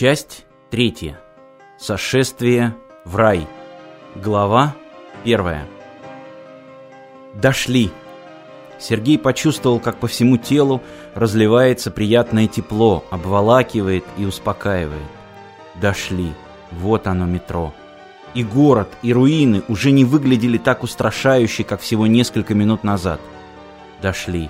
Часть третья. Сошествие в рай. Глава первая. Дошли. Сергей почувствовал, как по всему телу разливается приятное тепло, обволакивает и успокаивает. Дошли. Вот оно метро. И город, и руины уже не выглядели так устрашающе, как всего несколько минут назад. Дошли.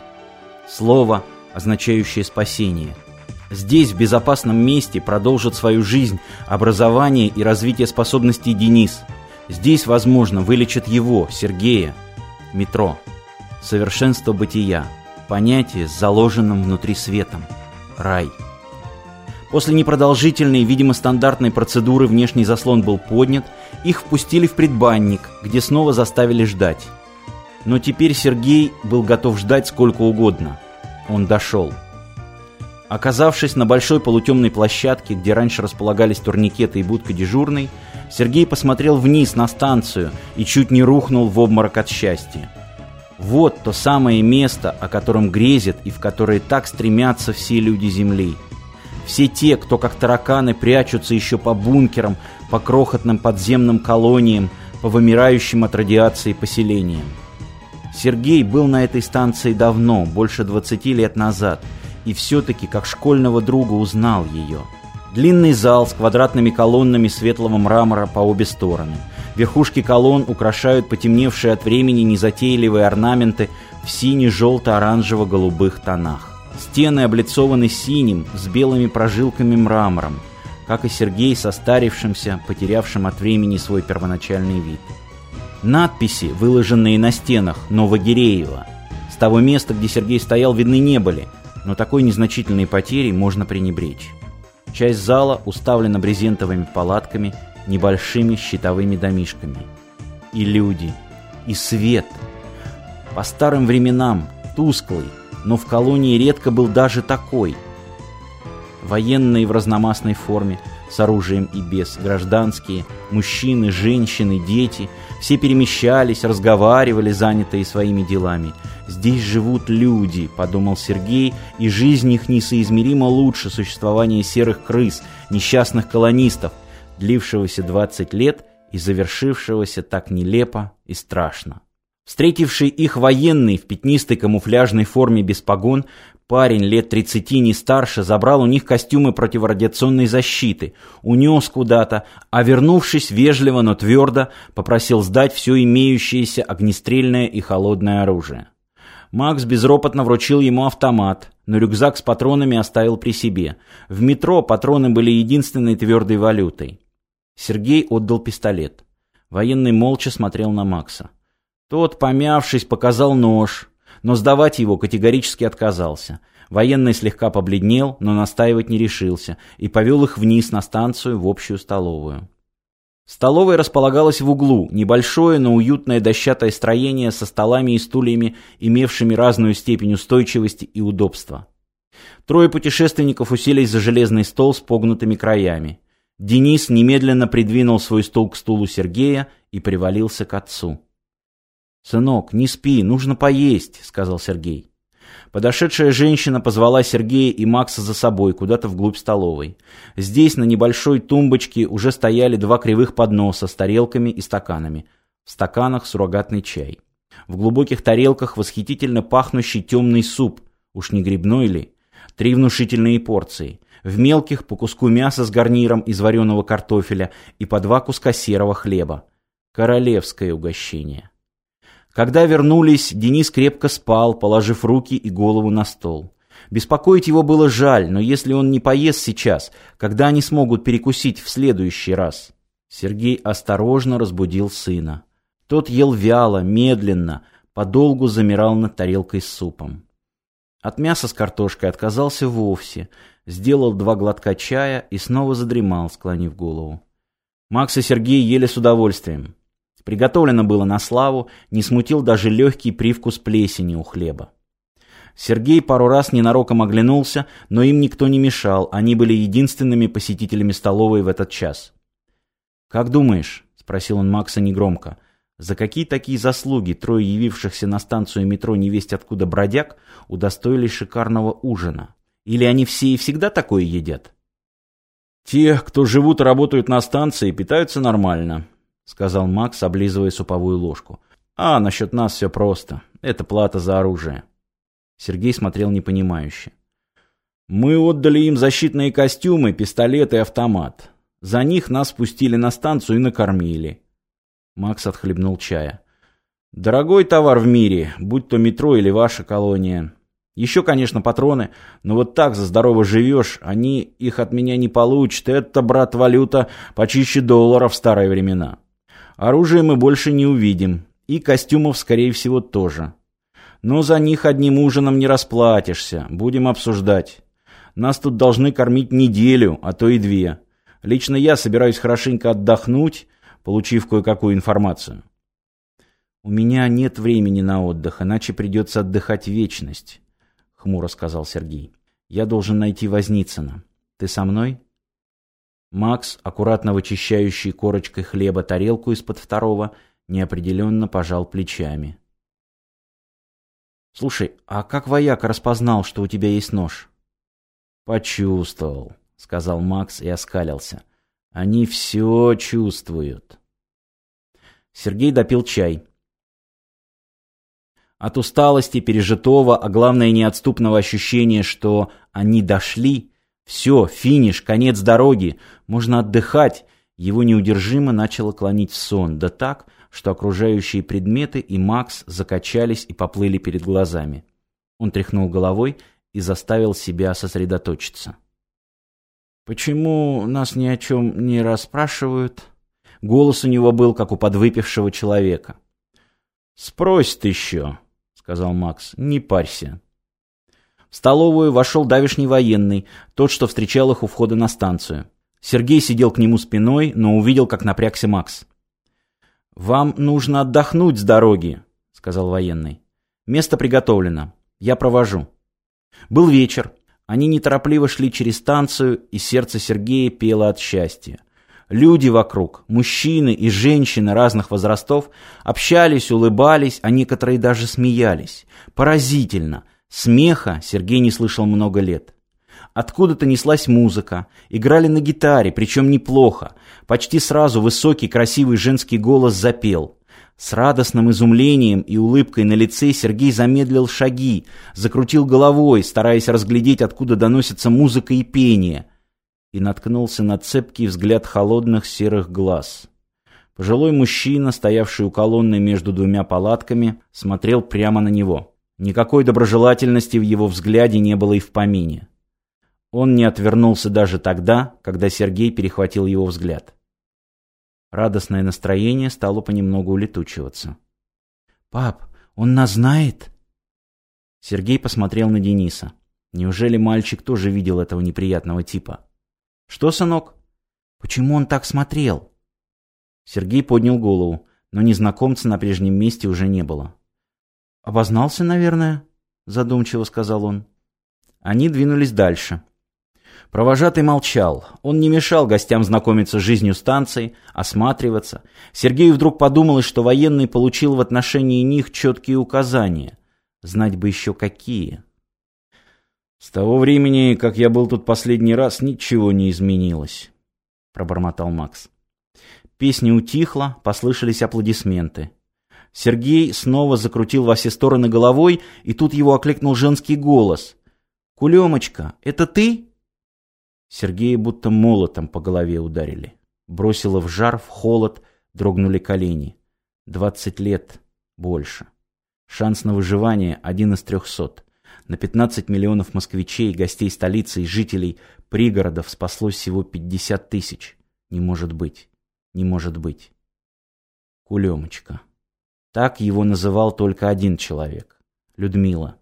Слово, означающее спасение – Здесь, в безопасном месте, продолжит свою жизнь, образование и развитие способностей Денис. Здесь, возможно, вылечат его, Сергея. Метро. Совершенство бытия. Понятие с заложенным внутри светом. Рай. После непродолжительной, видимо, стандартной процедуры внешний заслон был поднят, их впустили в предбанник, где снова заставили ждать. Но теперь Сергей был готов ждать сколько угодно. Он дошел. Оказавшись на большой полутемной площадке, где раньше располагались турникеты и будка дежурной, Сергей посмотрел вниз на станцию и чуть не рухнул в обморок от счастья. Вот то самое место, о котором грезят и в которое так стремятся все люди Земли. Все те, кто как тараканы прячутся еще по бункерам, по крохотным подземным колониям, по вымирающим от радиации поселениям. Сергей был на этой станции давно, больше 20 лет назад – и все-таки как школьного друга узнал ее. Длинный зал с квадратными колоннами светлого мрамора по обе стороны. Верхушки колонн украшают потемневшие от времени незатейливые орнаменты в сине-желто-оранжево-голубых тонах. Стены облицованы синим с белыми прожилками мрамором, как и Сергей, состарившимся, потерявшим от времени свой первоначальный вид. Надписи, выложенные на стенах Новогиреева, с того места, где Сергей стоял, видны не были – но такой незначительной потерей можно пренебречь. Часть зала уставлена брезентовыми палатками, небольшими щитовыми домишками. И люди, и свет. По старым временам, тусклый, но в колонии редко был даже такой. Военные в разномастной форме, с оружием и без, гражданские, мужчины, женщины, дети, все перемещались, разговаривали, занятые своими делами – «Здесь живут люди», — подумал Сергей, «и жизнь их несоизмеримо лучше существования серых крыс, несчастных колонистов, длившегося 20 лет и завершившегося так нелепо и страшно». Встретивший их военный в пятнистой камуфляжной форме без погон, парень лет 30 не старше забрал у них костюмы противорадиационной защиты, унес куда-то, а вернувшись вежливо, но твердо, попросил сдать все имеющееся огнестрельное и холодное оружие. Макс безропотно вручил ему автомат, но рюкзак с патронами оставил при себе. В метро патроны были единственной твердой валютой. Сергей отдал пистолет. Военный молча смотрел на Макса. Тот, помявшись, показал нож, но сдавать его категорически отказался. Военный слегка побледнел, но настаивать не решился, и повел их вниз на станцию в общую столовую. Столовая располагалась в углу, небольшое, но уютное дощатое строение со столами и стульями, имевшими разную степень устойчивости и удобства. Трое путешественников уселись за железный стол с погнутыми краями. Денис немедленно придвинул свой стул к стулу Сергея и привалился к отцу. «Сынок, не спи, нужно поесть», — сказал Сергей. Подошедшая женщина позвала Сергея и Макса за собой куда-то вглубь столовой. Здесь на небольшой тумбочке уже стояли два кривых подноса с тарелками и стаканами. В стаканах суррогатный чай. В глубоких тарелках восхитительно пахнущий темный суп, уж не грибной ли, три внушительные порции. В мелких по куску мяса с гарниром из вареного картофеля и по два куска серого хлеба. Королевское угощение. Когда вернулись, Денис крепко спал, положив руки и голову на стол. Беспокоить его было жаль, но если он не поест сейчас, когда они смогут перекусить в следующий раз? Сергей осторожно разбудил сына. Тот ел вяло, медленно, подолгу замирал над тарелкой с супом. От мяса с картошкой отказался вовсе, сделал два глотка чая и снова задремал, склонив голову. Макс и Сергей ели с удовольствием. Приготовлено было на славу, не смутил даже легкий привкус плесени у хлеба. Сергей пару раз ненароком оглянулся, но им никто не мешал, они были единственными посетителями столовой в этот час. «Как думаешь?» — спросил он Макса негромко. «За какие такие заслуги трое явившихся на станцию метро невесть откуда бродяг удостоились шикарного ужина? Или они все и всегда такое едят?» «Те, кто живут и работают на станции, питаются нормально», — сказал Макс, облизывая суповую ложку. «А насчет нас все просто. Это плата за оружие». Сергей смотрел непонимающе. «Мы отдали им защитные костюмы, пистолет и автомат. За них нас спустили на станцию и накормили». Макс отхлебнул чая. «Дорогой товар в мире, будь то метро или ваша колония. Еще, конечно, патроны, но вот так за здорово живешь, они их от меня не получат. Это, брат, валюта почище доллара в старые времена. Оружие мы больше не увидим, и костюмов, скорее всего, тоже. Но за них одним ужином не расплатишься, будем обсуждать. Нас тут должны кормить неделю, а то и две. Лично я собираюсь хорошенько отдохнуть, получив кое-какую информацию. У меня нет времени на отдых, иначе придется отдыхать вечность. — хмуро сказал Сергей. «Я должен найти Возницына. Ты со мной?» Макс, аккуратно вычищающий корочкой хлеба тарелку из-под второго, неопределенно пожал плечами. «Слушай, а как вояк распознал, что у тебя есть нож?» «Почувствовал», — сказал Макс и оскалился. «Они все чувствуют». Сергей допил чай. От усталости, пережитого, а главное неотступного ощущения, что они дошли, все, финиш, конец дороги, можно отдыхать, его неудержимо начало клонить в сон, да так, что окружающие предметы и Макс закачались и поплыли перед глазами. Он тряхнул головой и заставил себя сосредоточиться. «Почему нас ни о чем не расспрашивают?» Голос у него был, как у подвыпившего человека. «Спросит еще», сказал Макс. «Не парься». В столовую вошел давишний военный, тот, что встречал их у входа на станцию. Сергей сидел к нему спиной, но увидел, как напрягся Макс. «Вам нужно отдохнуть с дороги», — сказал военный. «Место приготовлено. Я провожу». Был вечер. Они неторопливо шли через станцию, и сердце Сергея пело от счастья. Люди вокруг, мужчины и женщины разных возрастов, общались, улыбались, а некоторые даже смеялись. Поразительно. Смеха Сергей не слышал много лет. Откуда-то неслась музыка, играли на гитаре, причем неплохо. Почти сразу высокий красивый женский голос запел. С радостным изумлением и улыбкой на лице Сергей замедлил шаги, закрутил головой, стараясь разглядеть, откуда доносится музыка и пение – и наткнулся на цепкий взгляд холодных серых глаз. Пожилой мужчина, стоявший у колонны между двумя палатками, смотрел прямо на него. Никакой доброжелательности в его взгляде не было и в помине. Он не отвернулся даже тогда, когда Сергей перехватил его взгляд. Радостное настроение стало понемногу улетучиваться. «Пап, он нас знает?» Сергей посмотрел на Дениса. Неужели мальчик тоже видел этого неприятного типа? «Что, сынок?» «Почему он так смотрел?» Сергей поднял голову, но незнакомца на прежнем месте уже не было. «Обознался, наверное?» — задумчиво сказал он. Они двинулись дальше. Провожатый молчал. Он не мешал гостям знакомиться с жизнью станции, осматриваться. Сергею вдруг подумалось, что военный получил в отношении них четкие указания. Знать бы еще какие. «С того времени, как я был тут последний раз, ничего не изменилось», — пробормотал Макс. Песня утихла, послышались аплодисменты. Сергей снова закрутил во все стороны головой, и тут его окликнул женский голос. «Кулемочка, это ты?» Сергея будто молотом по голове ударили. Бросило в жар, в холод, дрогнули колени. Двадцать лет, больше. Шанс на выживание один из трехсот. На 15 миллионов москвичей, гостей столицы и жителей пригородов спаслось всего 50 тысяч. Не может быть. Не может быть. Кулемочка. Так его называл только один человек. Людмила.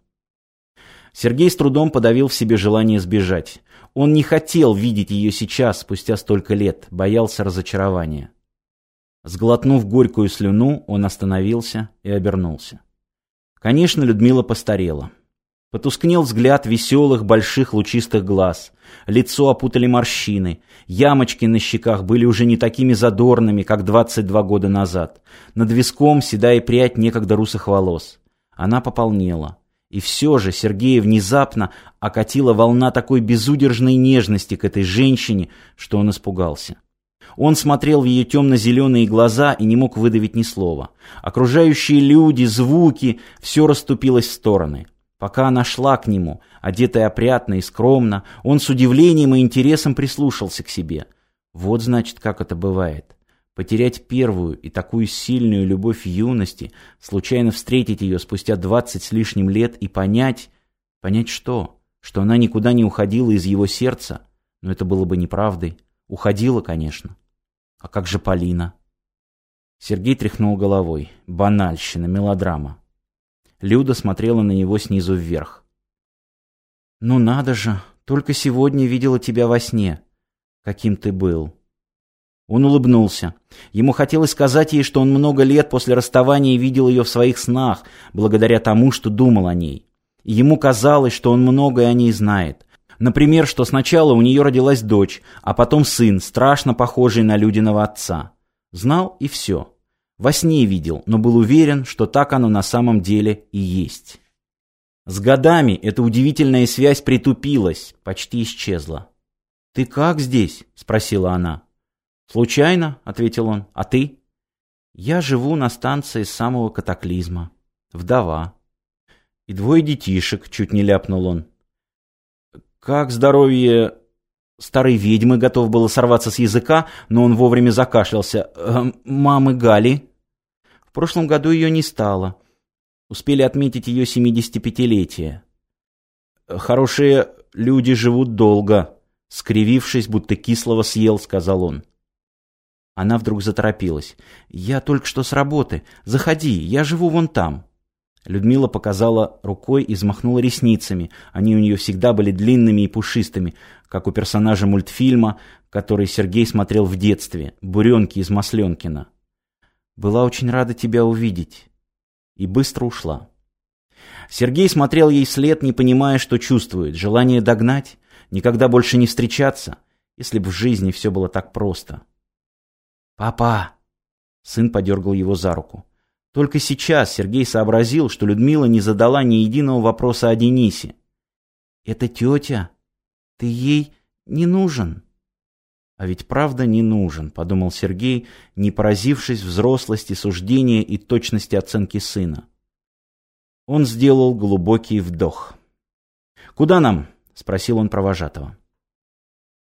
Сергей с трудом подавил в себе желание сбежать. Он не хотел видеть ее сейчас, спустя столько лет, боялся разочарования. Сглотнув горькую слюну, он остановился и обернулся. Конечно, Людмила постарела. Потускнел взгляд веселых, больших, лучистых глаз. Лицо опутали морщины. Ямочки на щеках были уже не такими задорными, как 22 года назад. Над виском седая прядь некогда русых волос. Она пополнела. И все же Сергея внезапно окатила волна такой безудержной нежности к этой женщине, что он испугался. Он смотрел в ее темно-зеленые глаза и не мог выдавить ни слова. Окружающие люди, звуки — все расступилось в стороны. Пока она шла к нему, одетая опрятно и скромно, он с удивлением и интересом прислушался к себе. Вот, значит, как это бывает. Потерять первую и такую сильную любовь юности, случайно встретить ее спустя двадцать с лишним лет и понять... Понять что? Что она никуда не уходила из его сердца? Но это было бы неправдой. Уходила, конечно. А как же Полина? Сергей тряхнул головой. Банальщина, мелодрама. Люда смотрела на него снизу вверх. «Ну надо же, только сегодня видела тебя во сне. Каким ты был». Он улыбнулся. Ему хотелось сказать ей, что он много лет после расставания видел ее в своих снах, благодаря тому, что думал о ней. И ему казалось, что он многое о ней знает. Например, что сначала у нее родилась дочь, а потом сын, страшно похожий на Людиного отца. Знал и все. Во сне видел, но был уверен, что так оно на самом деле и есть. С годами эта удивительная связь притупилась, почти исчезла. «Ты как здесь?» — спросила она. «Случайно», — ответил он. «А ты?» «Я живу на станции самого катаклизма. Вдова. И двое детишек», — чуть не ляпнул он. «Как здоровье...» Старой ведьмы готов было сорваться с языка, но он вовремя закашлялся. «Э, «Мамы Гали?» В прошлом году ее не стало. Успели отметить ее 75-летие. «Хорошие люди живут долго», — скривившись, будто кислого съел, сказал он. Она вдруг заторопилась. «Я только что с работы. Заходи, я живу вон там». Людмила показала рукой и взмахнула ресницами. Они у нее всегда были длинными и пушистыми, как у персонажа мультфильма, который Сергей смотрел в детстве, «Буренки из Масленкина». «Была очень рада тебя увидеть». И быстро ушла. Сергей смотрел ей вслед, не понимая, что чувствует. Желание догнать, никогда больше не встречаться, если бы в жизни все было так просто. «Папа!» Сын подергал его за руку. Только сейчас Сергей сообразил, что Людмила не задала ни единого вопроса о Денисе. «Это тетя? Ты ей не нужен?» «А ведь правда не нужен», — подумал Сергей, не поразившись взрослости суждения и точности оценки сына. Он сделал глубокий вдох. «Куда нам?» — спросил он провожатого.